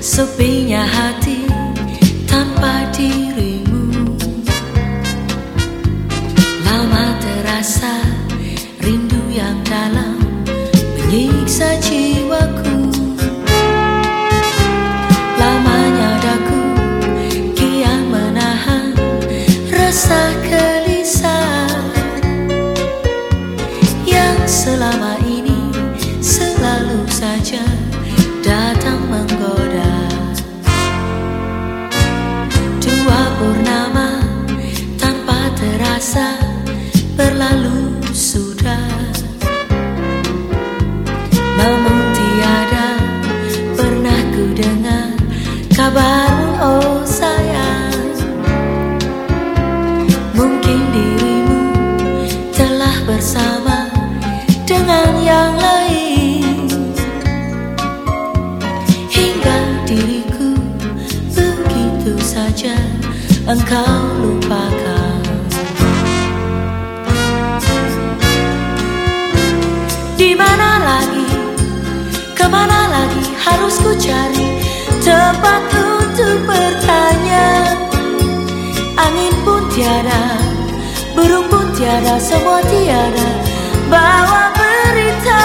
Sepinya hati tanpa dirimu. Lama terasa rindu yang dalam Menyiksa jiwaku. Lamanya daku kian menahan Rasa gelisah. Yang selama ini berlalu sudah. Namun tiada pernah ku dengar kabarmu oh sayang. Mungkin dirimu telah bersama dengan yang lain. Hingga diriku begitu saja engkau lupakan ke mana lagi harus ku cari tempat untuk bertanya. Angin pun tiada, burung pun tiada, semua tiada Bawa berita.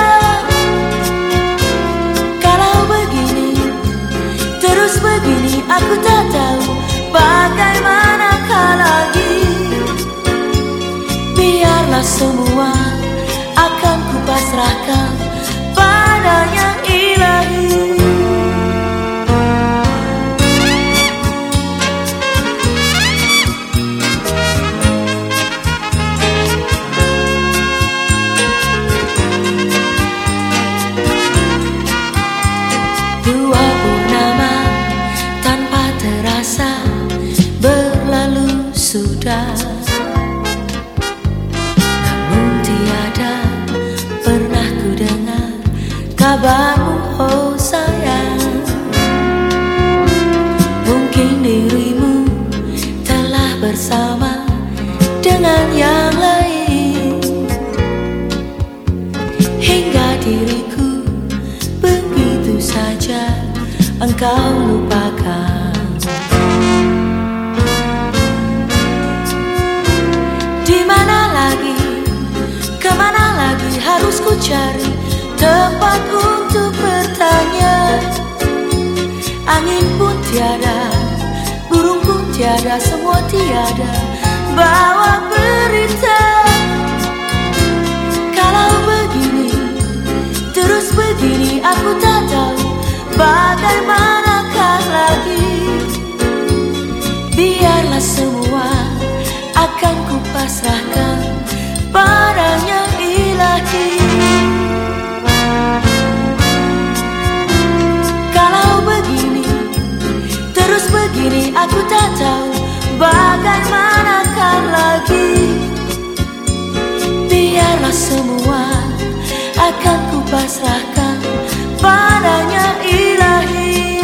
Kalau begini, terus begini aku tak tahu Bagaimanakah lagi. Biarlah semua sudah Namun tiada pernah ku dengar kabarmu oh sayang. Mungkin dirimu telah bersama dengan yang lain. Hingga diriku begitu saja engkau lupakan Di mana lagi, ke mana lagi harus ku cari tempat untuk bertanya? Angin pun tiada, burung pun tiada, semua tiada. Bawa berita aku tak tahu bagaimanakah lagi. Biarlah semua akan ku pasrahkan padanya ilahi.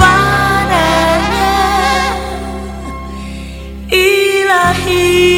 Padanya ilahi.